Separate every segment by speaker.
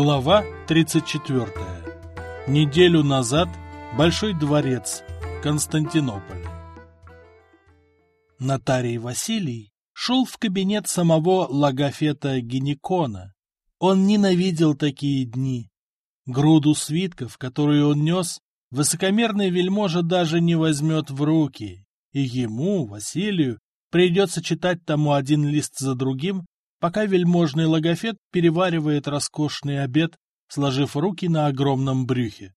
Speaker 1: Глава 34. Неделю назад. Большой дворец. Константинополь. Нотарий Василий шел в кабинет самого Логофета Геникона. Он ненавидел такие дни. Груду свитков, которые он нес, высокомерный вельможа даже не возьмет в руки, и ему, Василию, придется читать тому один лист за другим, пока вельможный логофет переваривает роскошный обед, сложив руки на огромном брюхе.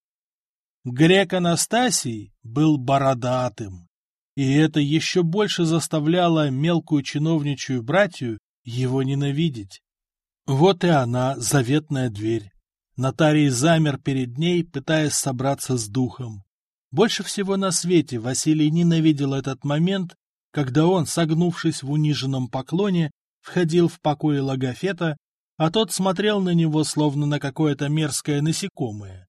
Speaker 1: Грек Анастасий был бородатым, и это еще больше заставляло мелкую чиновничью братью его ненавидеть. Вот и она, заветная дверь. Нотарий замер перед ней, пытаясь собраться с духом. Больше всего на свете Василий ненавидел этот момент, когда он, согнувшись в униженном поклоне, входил в покой Логофета, а тот смотрел на него, словно на какое-то мерзкое насекомое.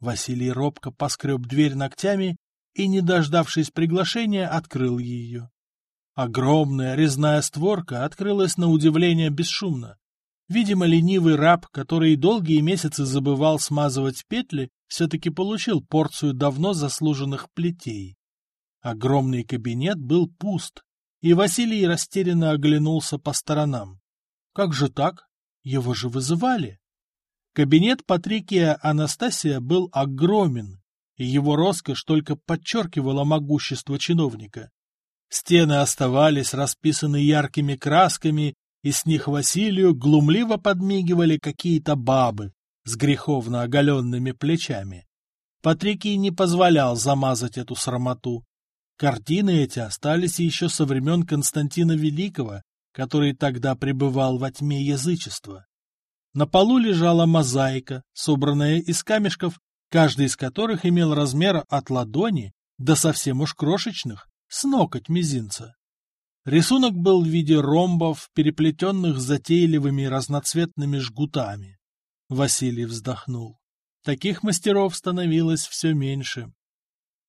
Speaker 1: Василий робко поскреб дверь ногтями и, не дождавшись приглашения, открыл ее. Огромная резная створка открылась на удивление бесшумно. Видимо, ленивый раб, который долгие месяцы забывал смазывать петли, все-таки получил порцию давно заслуженных плетей. Огромный кабинет был пуст, и Василий растерянно оглянулся по сторонам. Как же так? Его же вызывали. Кабинет Патрикия Анастасия был огромен, и его роскошь только подчеркивала могущество чиновника. Стены оставались расписаны яркими красками, и с них Василию глумливо подмигивали какие-то бабы с греховно оголенными плечами. Патрикий не позволял замазать эту срамоту. Картины эти остались еще со времен Константина Великого, который тогда пребывал во тьме язычества. На полу лежала мозаика, собранная из камешков, каждый из которых имел размер от ладони до совсем уж крошечных, с ноготь мизинца. Рисунок был в виде ромбов, переплетенных затейливыми разноцветными жгутами. Василий вздохнул. Таких мастеров становилось все меньше.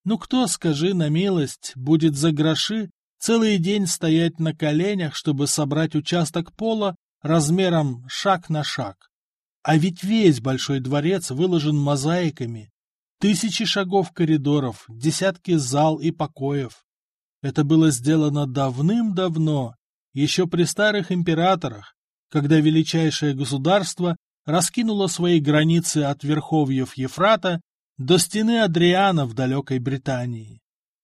Speaker 1: Ну кто, скажи на милость, будет за гроши целый день стоять на коленях, чтобы собрать участок пола размером шаг на шаг? А ведь весь большой дворец выложен мозаиками. Тысячи шагов коридоров, десятки зал и покоев. Это было сделано давным-давно, еще при старых императорах, когда величайшее государство раскинуло свои границы от верховьев Ефрата до стены Адриана в далекой Британии.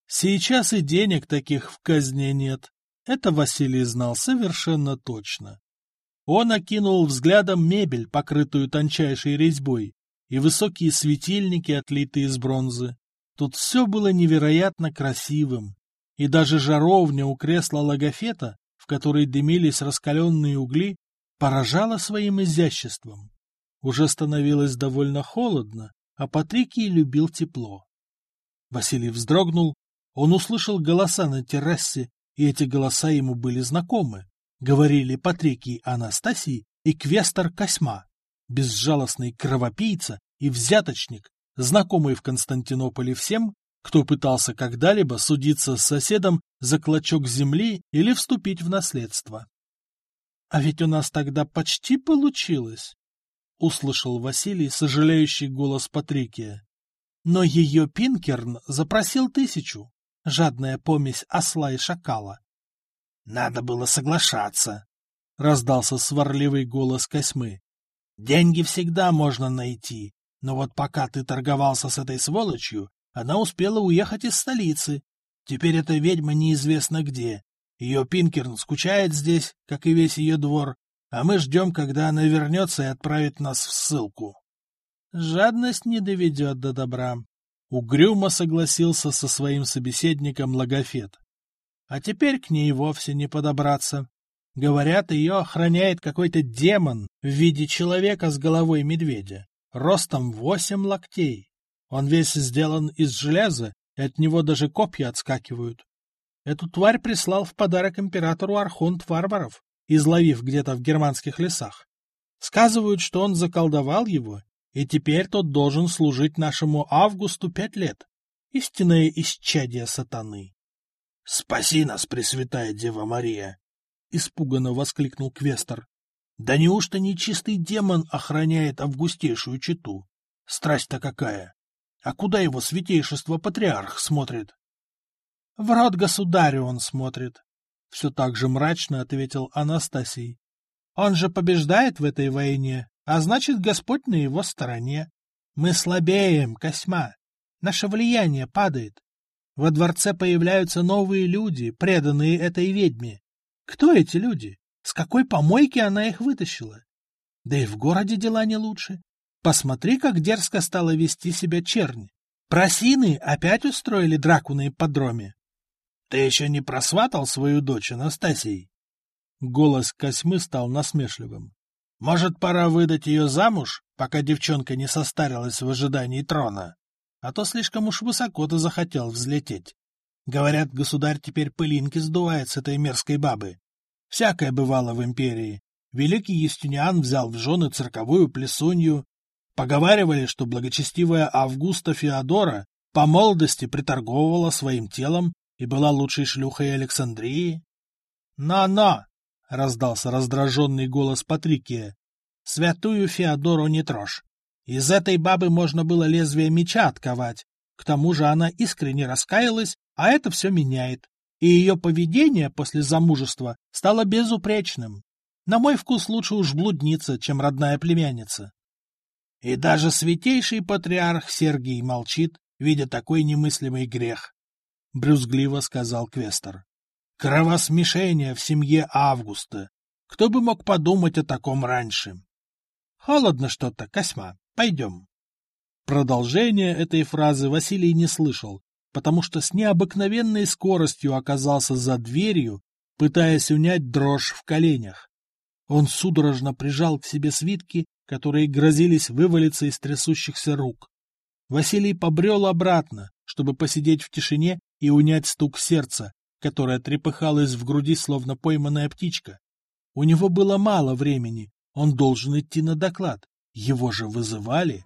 Speaker 1: Сейчас и денег таких в казне нет. Это Василий знал совершенно точно. Он окинул взглядом мебель, покрытую тончайшей резьбой, и высокие светильники, отлитые из бронзы. Тут все было невероятно красивым, и даже жаровня у кресла логофета, в которой дымились раскаленные угли, поражала своим изяществом. Уже становилось довольно холодно, а Патрикий любил тепло. Василий вздрогнул, он услышал голоса на террасе, и эти голоса ему были знакомы. Говорили Патрикий Анастасий и Квестор Косьма, безжалостный кровопийца и взяточник, знакомый в Константинополе всем, кто пытался когда-либо судиться с соседом за клочок земли или вступить в наследство. — А ведь у нас тогда почти получилось, услышал Василий сожалеющий голос Патрикия. Но ее Пинкерн запросил тысячу, жадная помесь осла и шакала. — Надо было соглашаться, — раздался сварливый голос Косьмы. — Деньги всегда можно найти, но вот пока ты торговался с этой сволочью, она успела уехать из столицы. Теперь эта ведьма неизвестно где. Ее Пинкерн скучает здесь, как и весь ее двор, а мы ждем, когда она вернется и отправит нас в ссылку. Жадность не доведет до добра. Угрюмо согласился со своим собеседником Логофет. А теперь к ней вовсе не подобраться. Говорят, ее охраняет какой-то демон в виде человека с головой медведя, ростом восемь локтей. Он весь сделан из железа, и от него даже копья отскакивают. Эту тварь прислал в подарок императору Архонт Варваров, изловив где-то в германских лесах. Сказывают, что он заколдовал его, и теперь тот должен служить нашему Августу пять лет. Истинное исчадие сатаны. — Спаси нас, Пресвятая Дева Мария! — испуганно воскликнул Квестор. Да неужто нечистый демон охраняет августейшую читу? Страсть-то какая! А куда его святейшество патриарх смотрит? — В рот государю он смотрит, — все так же мрачно ответил Анастасий. — Он же побеждает в этой войне, а значит, Господь на его стороне. Мы слабеем, Косьма. Наше влияние падает. Во дворце появляются новые люди, преданные этой ведьме. Кто эти люди? С какой помойки она их вытащила? Да и в городе дела не лучше. Посмотри, как дерзко стала вести себя чернь. Просины опять устроили драку на ипподроме. Ты еще не просватал свою дочь, Анастасий? Голос Косьмы стал насмешливым. Может, пора выдать ее замуж, пока девчонка не состарилась в ожидании трона? А то слишком уж высоко ты захотел взлететь. Говорят, государь теперь пылинки сдувает с этой мерзкой бабы. Всякое бывало в империи. Великий Естюниан взял в жены цирковую плесунью. Поговаривали, что благочестивая Августа Феодора по молодости приторговывала своим телом и была лучшей шлюхой Александрии. «Но-но!» — раздался раздраженный голос Патрикия. «Святую Феодору не трожь. Из этой бабы можно было лезвие меча отковать. К тому же она искренне раскаялась, а это все меняет и ее поведение после замужества стало безупречным. На мой вкус лучше уж блудница, чем родная племянница. И даже святейший патриарх Сергий молчит, видя такой немыслимый грех, — брюзгливо сказал Квестер. Кровосмешение в семье Августа. Кто бы мог подумать о таком раньше? Холодно что-то, Косьма, пойдем. Продолжение этой фразы Василий не слышал, потому что с необыкновенной скоростью оказался за дверью, пытаясь унять дрожь в коленях. Он судорожно прижал к себе свитки, которые грозились вывалиться из трясущихся рук. Василий побрел обратно, чтобы посидеть в тишине и унять стук сердца, которое трепыхалось в груди, словно пойманная птичка. У него было мало времени, он должен идти на доклад. Его же вызывали.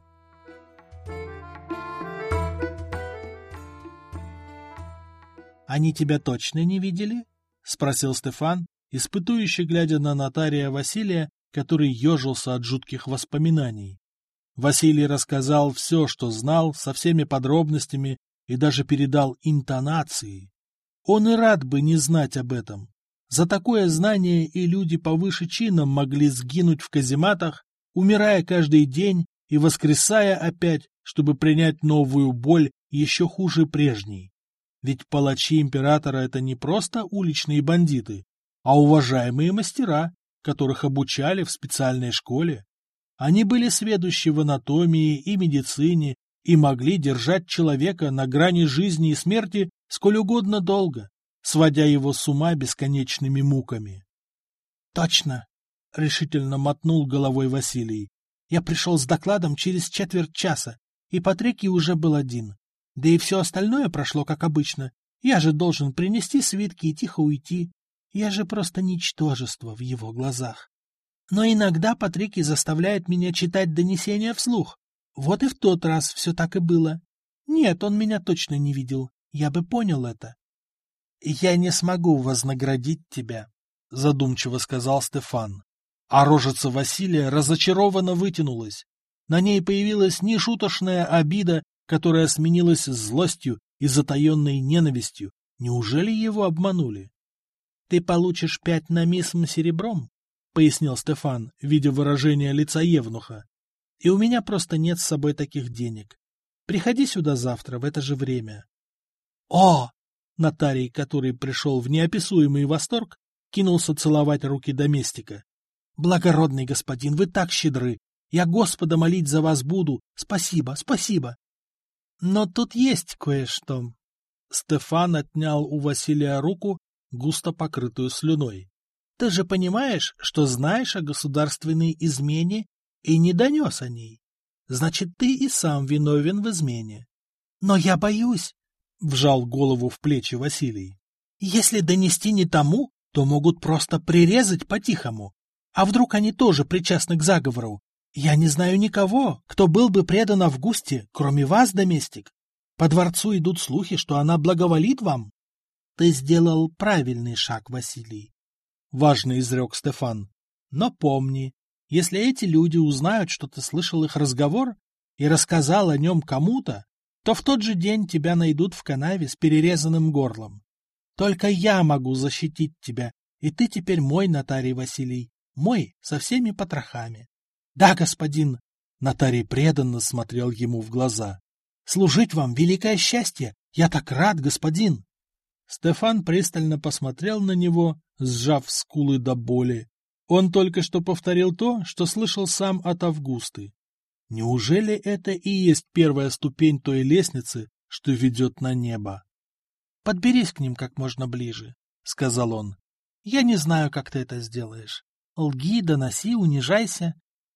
Speaker 1: Они тебя точно не видели? — спросил Стефан, испытующий, глядя на нотария Василия, который ежился от жутких воспоминаний. Василий рассказал все, что знал, со всеми подробностями и даже передал интонации. Он и рад бы не знать об этом. За такое знание и люди повыше чином могли сгинуть в казематах, умирая каждый день и воскресая опять, чтобы принять новую боль еще хуже прежней. Ведь палачи императора — это не просто уличные бандиты, а уважаемые мастера, которых обучали в специальной школе. Они были сведущи в анатомии и медицине и могли держать человека на грани жизни и смерти сколь угодно долго, сводя его с ума бесконечными муками. — Точно! — решительно мотнул головой Василий. — Я пришел с докладом через четверть часа, и Патрикий уже был один. Да и все остальное прошло как обычно. Я же должен принести свитки и тихо уйти. Я же просто ничтожество в его глазах. Но иногда Патрики заставляет меня читать донесения вслух. Вот и в тот раз все так и было. Нет, он меня точно не видел. Я бы понял это. — Я не смогу вознаградить тебя, — задумчиво сказал Стефан. А рожица Василия разочарованно вытянулась. На ней появилась нешуточная обида которая сменилась злостью и затаенной ненавистью. Неужели его обманули? — Ты получишь пять на мисм серебром, — пояснил Стефан, видя выражение лица Евнуха. — И у меня просто нет с собой таких денег. Приходи сюда завтра в это же время. — О! Нотарий, который пришел в неописуемый восторг, кинулся целовать руки доместика. — Благородный господин, вы так щедры! Я Господа молить за вас буду. Спасибо, спасибо. Но тут есть кое-что. Стефан отнял у Василия руку, густо покрытую слюной. Ты же понимаешь, что знаешь о государственной измене и не донес о ней. Значит, ты и сам виновен в измене. Но я боюсь, — вжал голову в плечи Василий. Если донести не тому, то могут просто прирезать по-тихому. А вдруг они тоже причастны к заговору? Я не знаю никого, кто был бы предан Августе, кроме вас, доместик. По дворцу идут слухи, что она благоволит вам. Ты сделал правильный шаг, Василий. Важно изрек Стефан. Но помни, если эти люди узнают, что ты слышал их разговор и рассказал о нем кому-то, то в тот же день тебя найдут в канаве с перерезанным горлом. Только я могу защитить тебя, и ты теперь мой, нотарий Василий, мой со всеми потрохами. Да, господин, нотарий преданно смотрел ему в глаза. Служить вам великое счастье, я так рад, господин. Стефан пристально посмотрел на него, сжав скулы до боли. Он только что повторил то, что слышал сам от Августы. Неужели это и есть первая ступень той лестницы, что ведет на небо? — Подберись к ним как можно ближе, — сказал он. — Я не знаю, как ты это сделаешь. Лги, доноси, унижайся.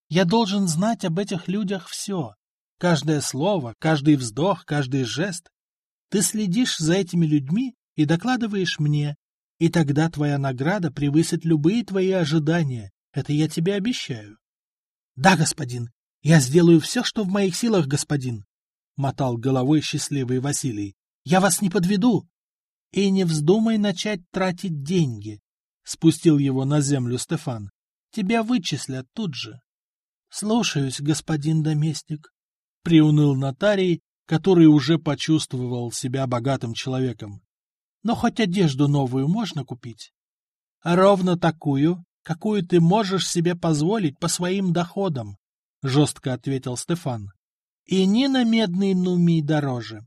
Speaker 1: Я должен знать об этих людях все. Каждое слово, каждый вздох, каждый жест. Ты следишь за этими людьми и докладываешь мне, и тогда твоя награда превысит любые твои ожидания. Это я тебе обещаю. — Да, господин, я сделаю все, что в моих силах, господин, — мотал головой счастливый Василий. — Я вас не подведу. — И не вздумай начать тратить деньги, — спустил его на землю Стефан. — Тебя вычислят тут же. — Слушаюсь, господин доместник, — приуныл нотарий, который уже почувствовал себя богатым человеком. Но хоть одежду новую можно купить? Ровно такую, какую ты можешь себе позволить по своим доходам, — жестко ответил Стефан. И ни на медный нумий дороже.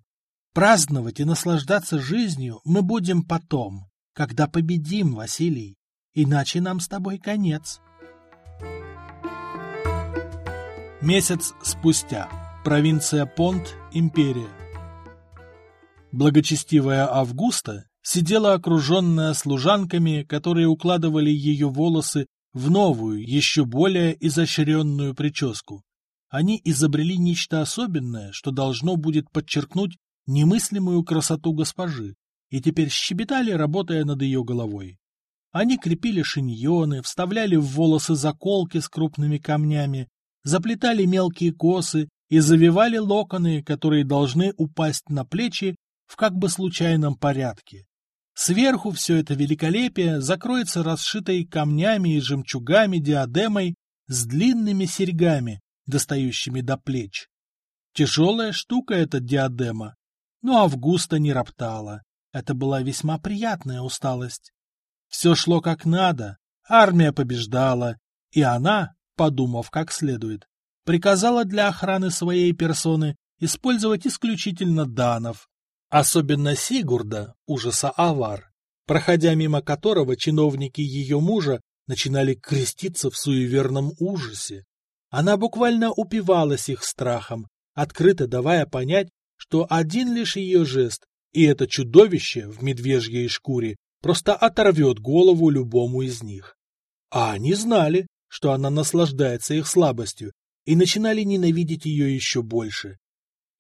Speaker 1: Праздновать и наслаждаться жизнью мы будем потом, когда победим, Василий, иначе нам с тобой конец. Месяц спустя. Провинция Понт, Империя. Благочестивая Августа сидела окруженная служанками, которые укладывали ее волосы в новую, еще более изощренную прическу. Они изобрели нечто особенное, что должно будет подчеркнуть немыслимую красоту госпожи, и теперь щебетали, работая над ее головой. Они крепили шиньоны, вставляли в волосы заколки с крупными камнями, заплетали мелкие косы и завивали локоны, которые должны упасть на плечи в как бы случайном порядке. Сверху все это великолепие закроется расшитой камнями и жемчугами диадемой с длинными серьгами, достающими до плеч. Тяжелая штука эта диадема, но Августа не роптала. Это была весьма приятная усталость. Все шло как надо, армия побеждала, и она, подумав как следует, приказала для охраны своей персоны использовать исключительно данов, Особенно Сигурда, ужаса Авар, проходя мимо которого чиновники ее мужа начинали креститься в суеверном ужасе. Она буквально упивалась их страхом, открыто давая понять, что один лишь ее жест, и это чудовище в медвежьей шкуре просто оторвет голову любому из них. А они знали, что она наслаждается их слабостью, и начинали ненавидеть ее еще больше.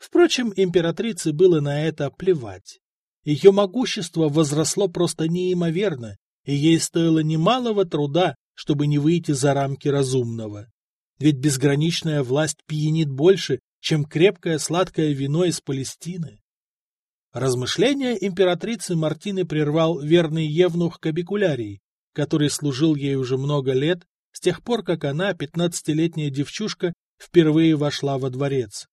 Speaker 1: Впрочем, императрице было на это плевать. Ее могущество возросло просто неимоверно, и ей стоило немалого труда, чтобы не выйти за рамки разумного. Ведь безграничная власть пьянит больше, чем крепкое сладкое вино из Палестины. Размышления императрицы Мартины прервал верный евнух Кабикулярий, который служил ей уже много лет, с тех пор, как она, пятнадцатилетняя девчушка, впервые вошла во дворец.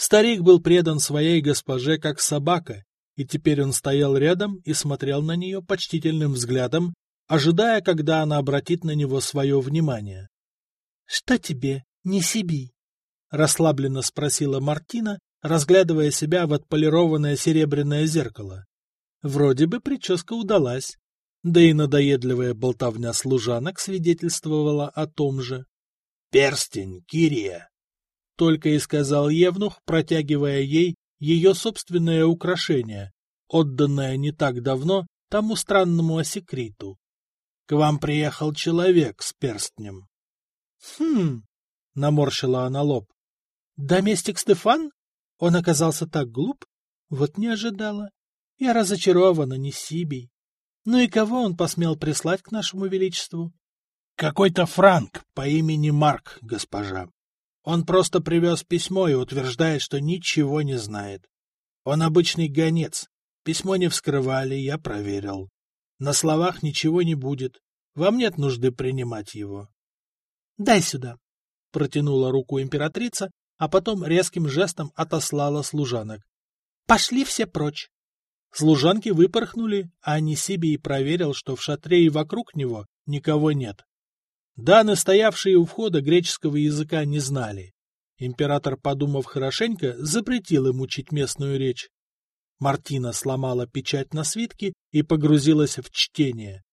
Speaker 1: Старик был предан своей госпоже как собака, и теперь он стоял рядом и смотрел на нее почтительным взглядом, ожидая, когда она обратит на него свое внимание. — Что тебе, не себе? — расслабленно спросила Мартина, разглядывая себя в отполированное серебряное зеркало. Вроде бы прическа удалась, да и надоедливая болтовня служанок свидетельствовала о том же. — Перстень, Кирия! Только и сказал Евнух, протягивая ей ее собственное украшение, отданное не так давно тому странному осекриту. К вам приехал человек с перстнем. — Хм, — наморщила она лоб. — Доместик Стефан? Он оказался так глуп? Вот не ожидала. Я разочарована, не Сибий. Ну и кого он посмел прислать к нашему величеству? — Какой-то франк по имени Марк, госпожа. Он просто привез письмо и утверждает, что ничего не знает. Он обычный гонец. Письмо не вскрывали, я проверил. На словах ничего не будет. Вам нет нужды принимать его. Дай сюда. Протянула руку императрица, а потом резким жестом отослала служанок. Пошли все прочь. Служанки выпорхнули, а Несибий проверил, что в шатре и вокруг него никого нет. Даны, стоявшие у входа, греческого языка не знали. Император, подумав хорошенько, запретил им учить местную речь. Мартина сломала печать на свитке и погрузилась в чтение.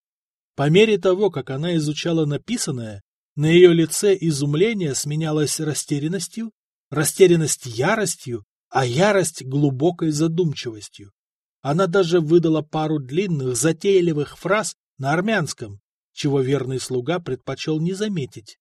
Speaker 1: По мере того, как она изучала написанное, на ее лице изумление сменялось растерянностью, растерянность яростью, а ярость глубокой задумчивостью. Она даже выдала пару длинных, затейливых фраз на армянском, чего верный слуга предпочел не заметить.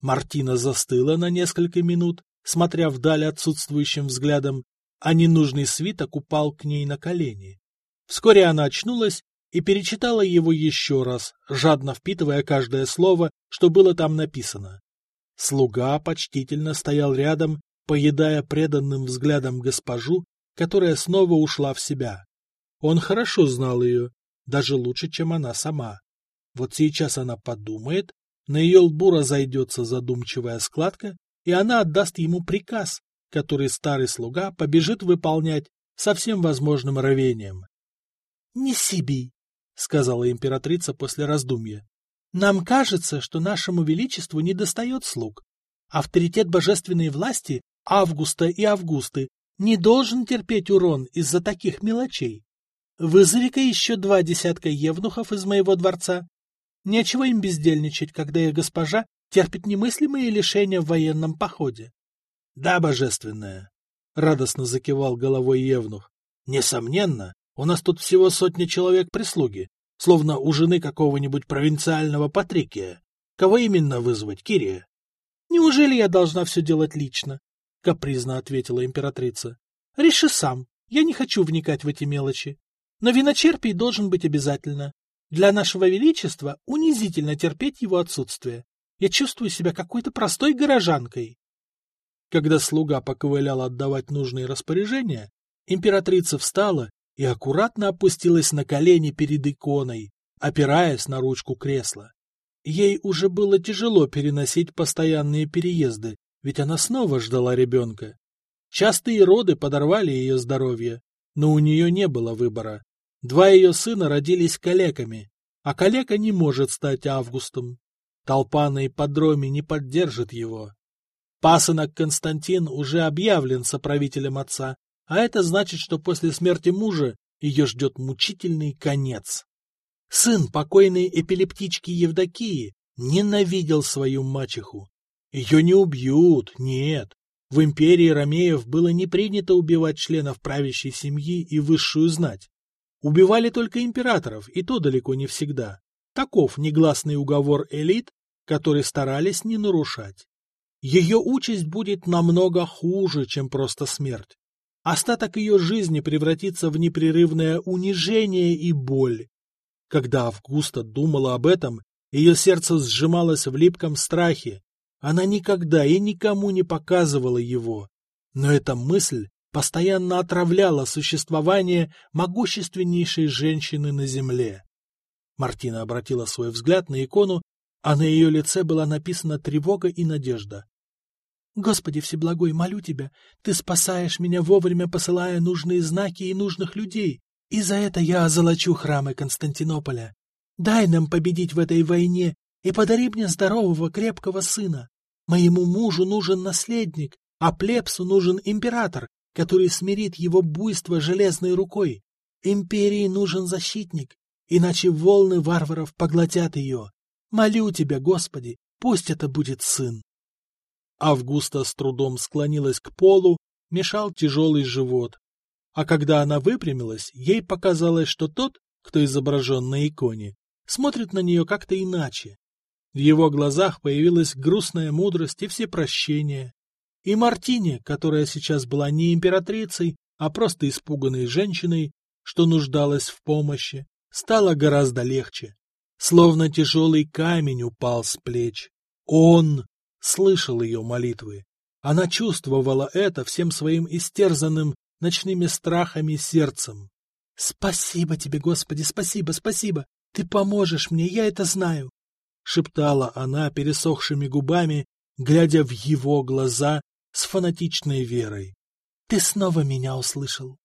Speaker 1: Мартина застыла на несколько минут, смотря вдаль отсутствующим взглядом, а ненужный свиток упал к ней на колени. Вскоре она очнулась и перечитала его еще раз, жадно впитывая каждое слово, что было там написано. Слуга почтительно стоял рядом, поедая преданным взглядом госпожу, которая снова ушла в себя. Он хорошо знал ее, даже лучше, чем она сама. Вот сейчас она подумает, на ее лбу разойдется задумчивая складка, и она отдаст ему приказ, который старый слуга побежит выполнять со всем возможным рвением. — Не себе, — сказала императрица после раздумья. — Нам кажется, что нашему величеству недостает слуг. Авторитет божественной власти Августа и Августы не должен терпеть урон из-за таких мелочей. Вызови-ка еще два десятка евнухов из моего дворца. Нечего им бездельничать, когда их госпожа терпит немыслимые лишения в военном походе. — Да, божественная, — радостно закивал головой Евнух. — Несомненно, у нас тут всего сотня человек прислуги, словно у жены какого-нибудь провинциального Патрикия. Кого именно вызвать, Кирия? — Неужели я должна все делать лично? — капризно ответила императрица. — Реши сам, я не хочу вникать в эти мелочи. Но виночерпий должен быть обязательно. Для нашего величества унизительно терпеть его отсутствие. Я чувствую себя какой-то простой горожанкой. Когда слуга поковылял отдавать нужные распоряжения, императрица встала и аккуратно опустилась на колени перед иконой, опираясь на ручку кресла. Ей уже было тяжело переносить постоянные переезды, ведь она снова ждала ребенка. Частые роды подорвали ее здоровье, но у нее не было выбора. Два ее сына родились калеками, а калека не может стать Августом. Толпа на ипподроме не поддержит его. Пасынок Константин уже объявлен соправителем отца, а это значит, что после смерти мужа ее ждет мучительный конец. Сын покойной эпилептички Евдокии ненавидел свою мачеху. Ее не убьют, нет. В империи Ромеев было не принято убивать членов правящей семьи и высшую знать. Убивали только императоров, и то далеко не всегда. Таков негласный уговор элит, который старались не нарушать ее участь будет намного хуже, чем просто смерть. Остаток ее жизни превратится в непрерывное унижение и боль. Когда Августа думала об этом, ее сердце сжималось в липком страхе. Она никогда и никому не показывала его. Но эта мысль постоянно отравляла существование могущественнейшей женщины на земле. Мартина обратила свой взгляд на икону, а на ее лице была написана тревога и надежда. Господи Всеблагой, молю Тебя, Ты спасаешь меня вовремя, посылая нужные знаки и нужных людей, и за это я озолочу храмы Константинополя. Дай нам победить в этой войне и подари мне здорового, крепкого сына. Моему мужу нужен наследник, а плебсу нужен император, который смирит его буйство железной рукой. Империи нужен защитник, иначе волны варваров поглотят ее. Молю тебя, Господи, пусть это будет сын. Августа с трудом склонилась к полу, мешал тяжелый живот. А когда она выпрямилась, ей показалось, что тот, кто изображен на иконе, смотрит на нее как-то иначе. В его глазах появилась грустная мудрость и всепрощение. И Мартине, которая сейчас была не императрицей, а просто испуганной женщиной, что нуждалась в помощи, стало гораздо легче. Словно тяжелый камень упал с плеч. Он слышал ее молитвы. Она чувствовала это всем своим истерзанным ночными страхами сердцем. «Спасибо тебе, Господи, спасибо, спасибо! Ты поможешь мне, я это знаю!» шептала она пересохшими губами, глядя в его глаза с фанатичной верой. «Ты снова меня услышал!»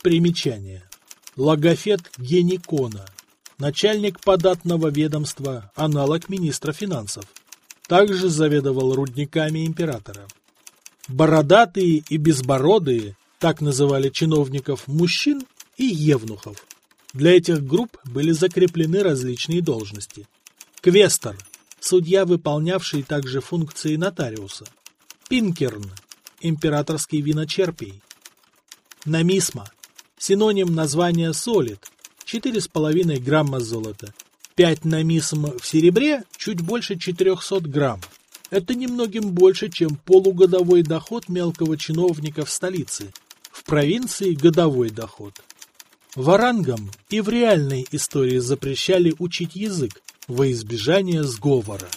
Speaker 1: Примечание. Логофет Геникона. Начальник податного ведомства, аналог министра финансов. Также заведовал рудниками императора. Бородатые и безбородые, так называли чиновников мужчин и евнухов. Для этих групп были закреплены различные должности. Квестор – судья, выполнявший также функции нотариуса. Пинкерн – императорский виночерпий. Намисма – синоним названия солид – 4,5 грамма золота. 5 намисм в серебре – чуть больше 400 грамм. Это немногим больше, чем полугодовой доход мелкого чиновника в столице. В провинции – годовой доход. Варангам и в реальной истории запрещали учить язык во избежание сговора.